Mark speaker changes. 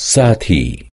Speaker 1: sati